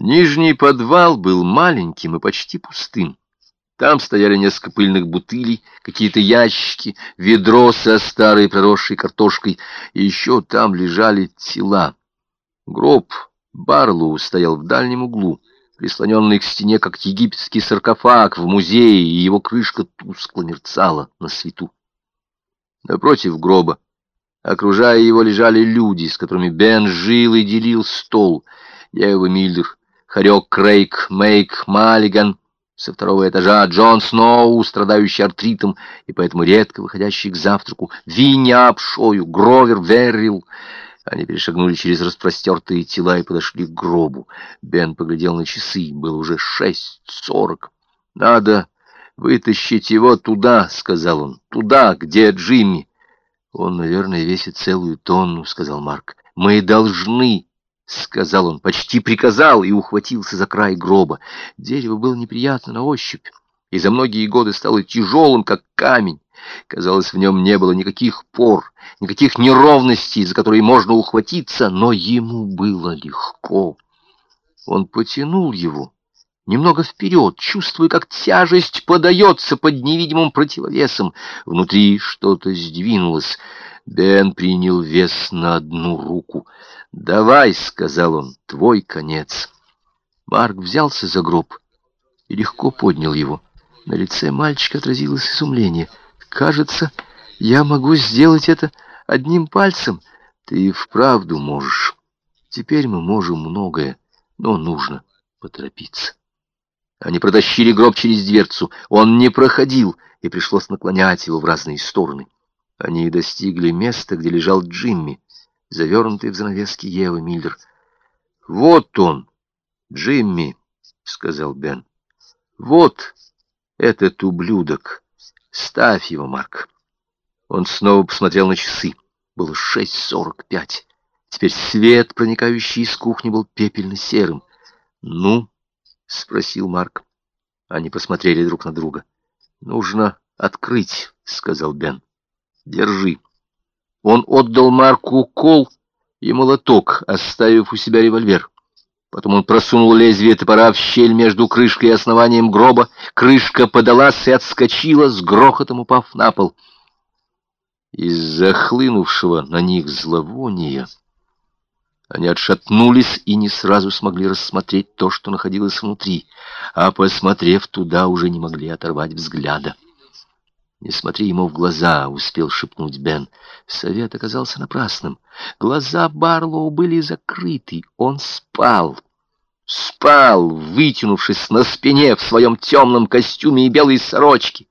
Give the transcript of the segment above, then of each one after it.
Нижний подвал был маленьким и почти пустым. Там стояли несколько пыльных бутылей, какие-то ящики, ведро со старой проросшей картошкой, и еще там лежали тела. Гроб Барлоу стоял в дальнем углу, прислоненный к стене, как египетский саркофаг в музее, и его крышка тускло мерцала на свету. Напротив гроба, окружая его, лежали люди, с которыми Бен жил и делил стол. Ева Миллер, Харек Крейг, Мейк Маллиган — со второго этажа Джон Сноу, страдающий артритом и поэтому редко выходящий к завтраку, Винни Апшою, Гровер Веррил. Они перешагнули через распростертые тела и подошли к гробу. Бен поглядел на часы, было уже шесть сорок. «Надо вытащить его туда», — сказал он, — «туда, где Джимми». «Он, наверное, весит целую тонну», — сказал Марк. «Мы должны — сказал он, почти приказал и ухватился за край гроба. Дерево было неприятно на ощупь, и за многие годы стало тяжелым, как камень. Казалось, в нем не было никаких пор, никаких неровностей, за которые можно ухватиться, но ему было легко. Он потянул его немного вперед, чувствуя, как тяжесть подается под невидимым противовесом. Внутри что-то сдвинулось. Бен принял вес на одну руку — «Давай», — сказал он, — «твой конец». Марк взялся за гроб и легко поднял его. На лице мальчика отразилось изумление. «Кажется, я могу сделать это одним пальцем. Ты вправду можешь. Теперь мы можем многое, но нужно поторопиться». Они протащили гроб через дверцу. Он не проходил, и пришлось наклонять его в разные стороны. Они достигли места, где лежал Джимми завернутый в занавески Евы Миллер. «Вот он, Джимми», — сказал Бен. «Вот этот ублюдок. Ставь его, Марк». Он снова посмотрел на часы. Было шесть сорок пять. Теперь свет, проникающий из кухни, был пепельно-серым. «Ну?» — спросил Марк. Они посмотрели друг на друга. «Нужно открыть», — сказал Бен. «Держи». Он отдал Марку кол и молоток, оставив у себя револьвер. Потом он просунул лезвие топора в щель между крышкой и основанием гроба. Крышка подалась и отскочила, с грохотом упав на пол. Из-за хлынувшего на них зловония они отшатнулись и не сразу смогли рассмотреть то, что находилось внутри, а, посмотрев туда, уже не могли оторвать взгляда. «Не смотри ему в глаза», — успел шепнуть Бен. Совет оказался напрасным. Глаза Барлоу были закрыты. Он спал. Спал, вытянувшись на спине в своем темном костюме и белой сорочке.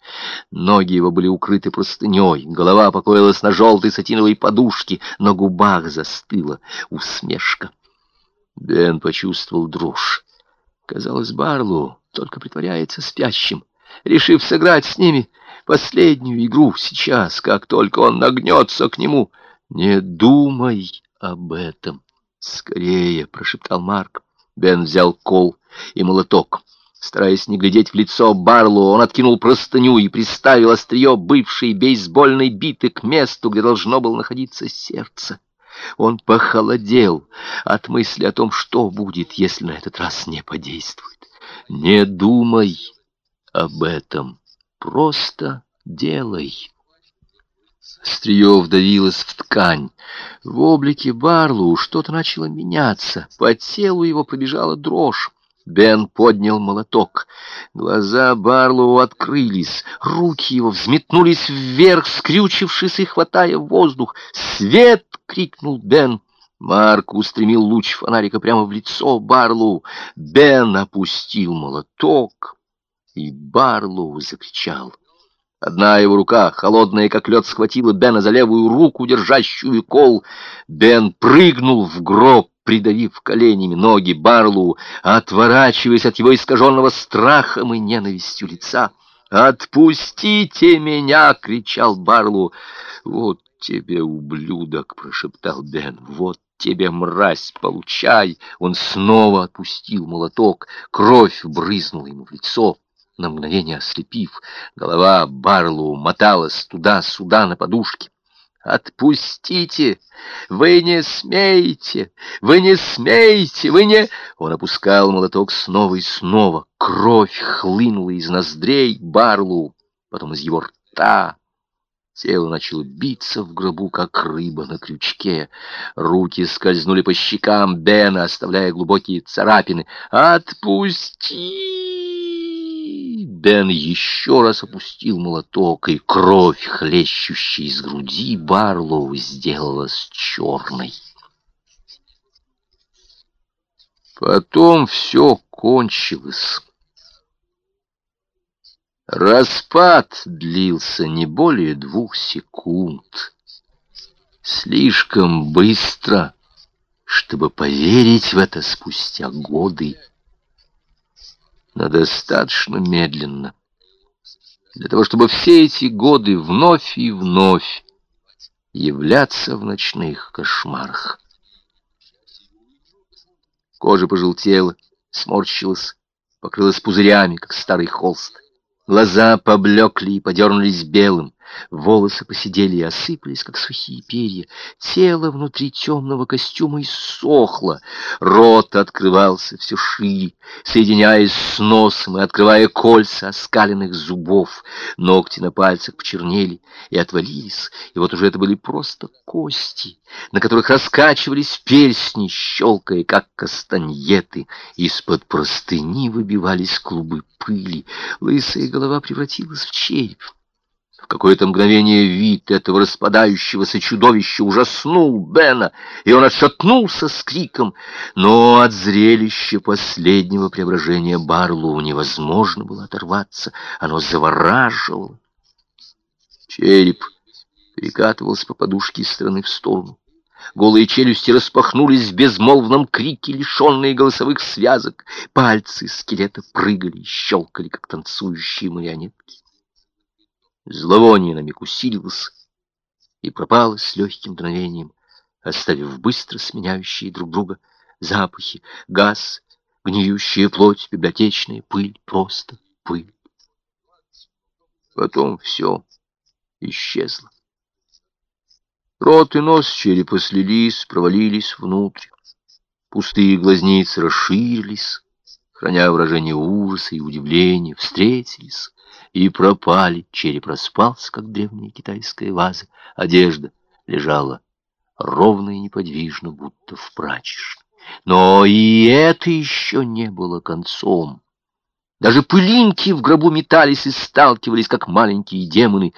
Ноги его были укрыты простыней, голова покоилась на желтой сатиновой подушке, на губах застыла усмешка. Бен почувствовал дрожь. Казалось, Барлоу только притворяется спящим, решив сыграть с ними последнюю игру сейчас, как только он нагнется к нему. «Не думай об этом!» «Скорее!» — прошептал Марк. Бен взял кол и молоток. Стараясь не глядеть в лицо Барлу, он откинул простыню и приставил острие бывшей бейсбольной биты к месту, где должно было находиться сердце. Он похолодел от мысли о том, что будет, если на этот раз не подействует. «Не думай об этом!» Просто делай. Острие вдавилось в ткань. В облике Барлу что-то начало меняться. По телу его пробежала дрожь. Бен поднял молоток. Глаза Барлоу открылись, руки его взметнулись вверх, скрючившись и хватая воздух. «Свет!» — крикнул Бен. Марк устремил луч фонарика прямо в лицо Барлоу. Бен опустил молоток и Барлоу закричал. Одна его рука, холодная как лед, схватила Бена за левую руку, держащую кол. Бен прыгнул в гроб, придавив коленями ноги Барлоу, отворачиваясь от его искаженного страхом и ненавистью лица. «Отпустите меня!» — кричал Барлоу. «Вот тебе, ублюдок!» — прошептал Бен. «Вот тебе, мразь, получай!» Он снова отпустил молоток. Кровь брызнула ему в лицо на мгновение ослепив. Голова Барлоу моталась туда-сюда на подушке. Отпустите! Вы не смеете! Вы не смеете! Вы не...» Он опускал молоток снова и снова. Кровь хлынула из ноздрей Барлу, потом из его рта. Тело начало биться в гробу, как рыба на крючке. Руки скользнули по щекам Бена, оставляя глубокие царапины. «Отпусти!» Бен еще раз опустил молоток, и кровь, хлещущая из груди Барлоу, сделалась черной. Потом все кончилось. Распад длился не более двух секунд. Слишком быстро, чтобы поверить в это спустя годы, но достаточно медленно, для того, чтобы все эти годы вновь и вновь являться в ночных кошмарах. Кожа пожелтела, сморщилась, покрылась пузырями, как старый холст. Глаза поблекли и подернулись белым, волосы посидели и осыпались, как сухие перья. Тело внутри темного костюма иссохло, рот открывался все шире, соединяясь с носом и открывая кольца оскаленных зубов. Ногти на пальцах почернели и отвалились, и вот уже это были просто кости, на которых раскачивались перстни, щелкая, как кастаньеты. Из-под простыни выбивались клубы пыли. Лысая голова превратилась в череп. Какое-то мгновение вид этого распадающегося чудовища ужаснул Бена, и он отшатнулся с криком, но от зрелища последнего преображения Барлоу невозможно было оторваться, оно завораживало. Череп перекатывался по подушке из стороны в сторону. Голые челюсти распахнулись в безмолвном крике, лишенные голосовых связок. Пальцы скелета прыгали и щелкали, как танцующие марионетки. Зловоние на миг усилилось и пропало с легким дуновением, оставив быстро сменяющие друг друга запахи, газ, гниющая плоть, библиотечная пыль, просто пыль. Потом все исчезло. Рот и нос черепа слились, провалились внутрь. Пустые глазницы расширились, храня выражение ужаса и удивления, встретились и пропали. Череп распался, как древняя китайская ваза. Одежда лежала ровно и неподвижно, будто в прачечной. Но и это еще не было концом. Даже пылинки в гробу метались и сталкивались, как маленькие демоны.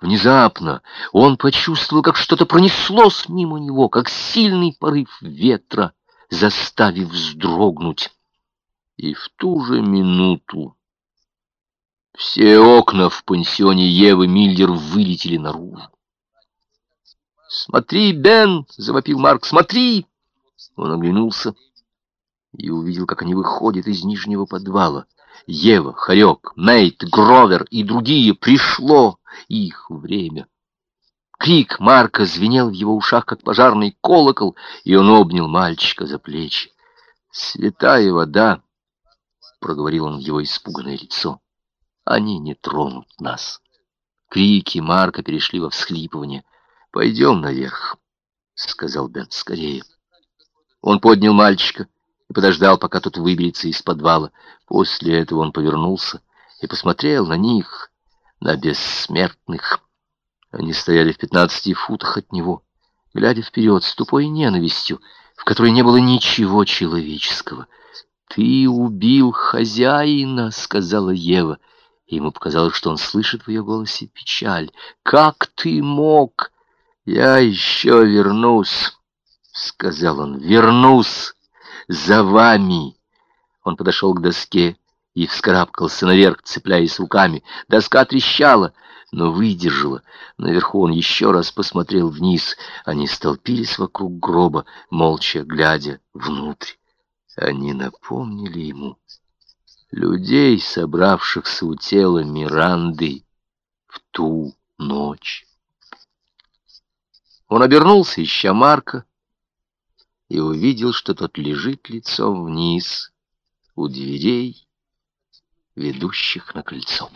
Внезапно он почувствовал, как что-то пронеслось мимо него, как сильный порыв ветра, заставив вздрогнуть. И в ту же минуту все окна в пансионе Евы Миллер вылетели наружу. «Смотри, Бен!» — завопил Марк. «Смотри!» Он оглянулся и увидел, как они выходят из нижнего подвала. Ева, Харек, Мейт, Гровер и другие. Пришло их время. Крик Марка звенел в его ушах, как пожарный колокол, и он обнял мальчика за плечи. «Святая вода!» — проговорил он в его испуганное лицо. «Они не тронут нас!» Крики Марка перешли во всхлипывание. «Пойдем наверх», — сказал Бен, — «скорее». Он поднял мальчика и подождал, пока тот выберется из подвала. После этого он повернулся и посмотрел на них, на бессмертных. Они стояли в пятнадцати футах от него, глядя вперед с тупой ненавистью, в которой не было ничего человеческого. «Ты убил хозяина», — сказала Ева. И ему показалось, что он слышит в ее голосе печаль. «Как ты мог?» «Я еще вернусь», — сказал он. «Вернусь за вами!» Он подошел к доске и вскарабкался наверх, цепляясь руками. Доска трещала, но выдержала. Наверху он еще раз посмотрел вниз. Они столпились вокруг гроба, молча глядя внутрь. Они напомнили ему людей, собравшихся у тела Миранды в ту ночь. Он обернулся, ища Марка, и увидел, что тот лежит лицом вниз у дверей, ведущих на крыльцо.